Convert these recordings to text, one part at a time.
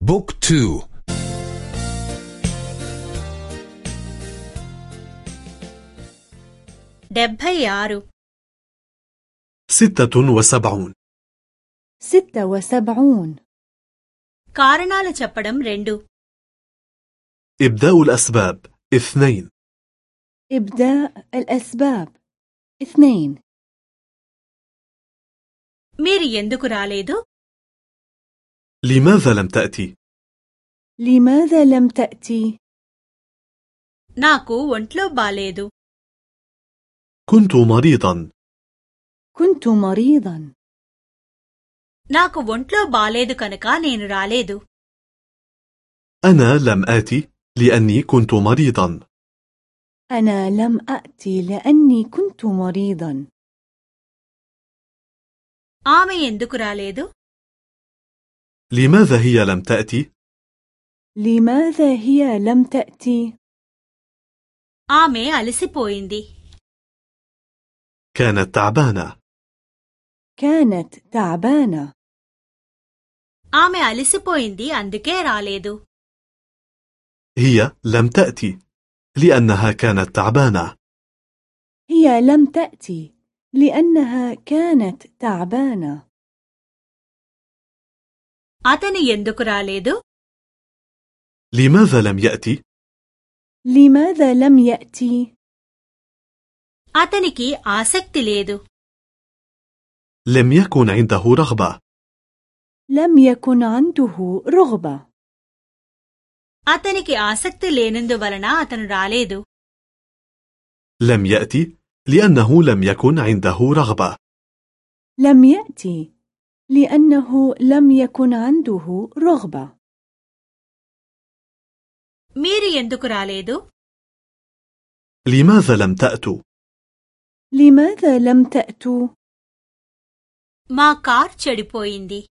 بوك تو డెబ్భై ఆరు ستة وسبعون ستة وسبعون కారణాలు చెప్పడం రెండు إبداء الأسباب اثنين إبداء الأسباب اثنين మీరు ఎందుకు రాలేదు لماذا لم تأتي؟ لماذا لم تأتي؟ నాకు ఒంట్లో బాలేదు كنت مريضا كنت مريضا నాకు ఒంట్లో బాలేదు కనుక నేను రాలేదు أنا لم آتي لأني كنت مريضا أنا لم أأتي لأني كنت مريضا ఆమె ఎందుకు రాలేదు لماذا هي لم تأتي؟ لماذا هي لم تأتي؟ ఆమె అలసిపోయింది كانت تعبانة كانت تعبانة ఆమె అలసిపోయింది అందుకే రాలేదు هي لم تأتي لأنها كانت تعبانة هي لم تأتي لأنها كانت تعبانة అతను ఎందుకు రాలేదు لماذا لم يأتي؟ لماذا لم يأتي؟ అతనికి ఆసక్తి లేదు لم يكن عنده رغبة لم يكن عنده رغبة అతనికి ఆసక్తి లేనందువలన అతను రాలేదు لم يأتي لأنه لم يكن عنده رغبة لم يأتي لأنه لم يكن عنده رغبة మీరు ఎందుకు రాలేదు لماذا لم تأتوا؟ لماذا لم تأتوا؟ మా కార్ చెడిపోయింది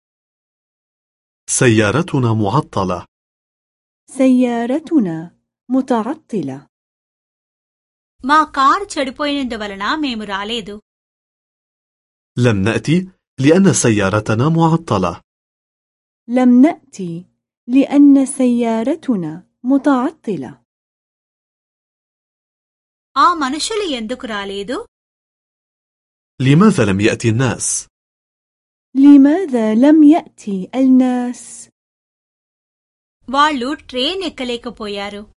سيارتنا معطلة سيارتنا متعطلة మా కార్ చెడిపోయినందువలన మేము రాలేదు لم نأتي لأن سيارتنا معطلة لم نأتي لأن سيارتنا متعطلة ఆ మనుషులు ఎందుకు రాలేదు لماذا لم يأتي الناس؟ لماذا لم يأتي الناس؟ వాళ్ళు ట్రైన్ ఎక్కలేకపోయారు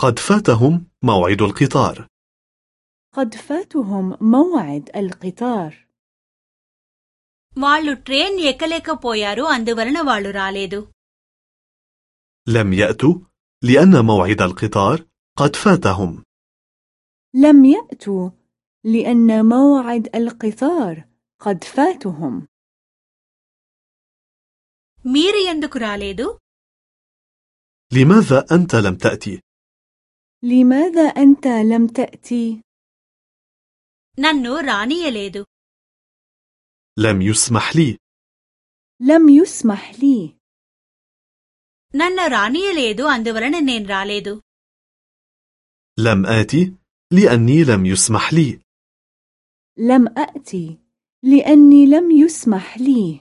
قد فاتهم موعد القطار قد فاتهم موعد القطار వాళ్ళు ట్రైన్ ఎక్కలేకపోయారు అందువలన వాళ్ళు రాలేదు لم يأتوا لأن موعد القطار قد فاتهم لم يأتوا لأن موعد القطار قد فاتهم మీరు ఎందుకు రాలేదు لماذا أنت لم تأتي؟ لماذا أنت لم تأتي؟ నన్ను రానియలేదు لم يسمح لي لم يسمح لي నన్ను రానియలేదు అందువలన నేను రాలేదు لم آتي لأني لم يسمح لي لم أأتي لأني لم يسمح لي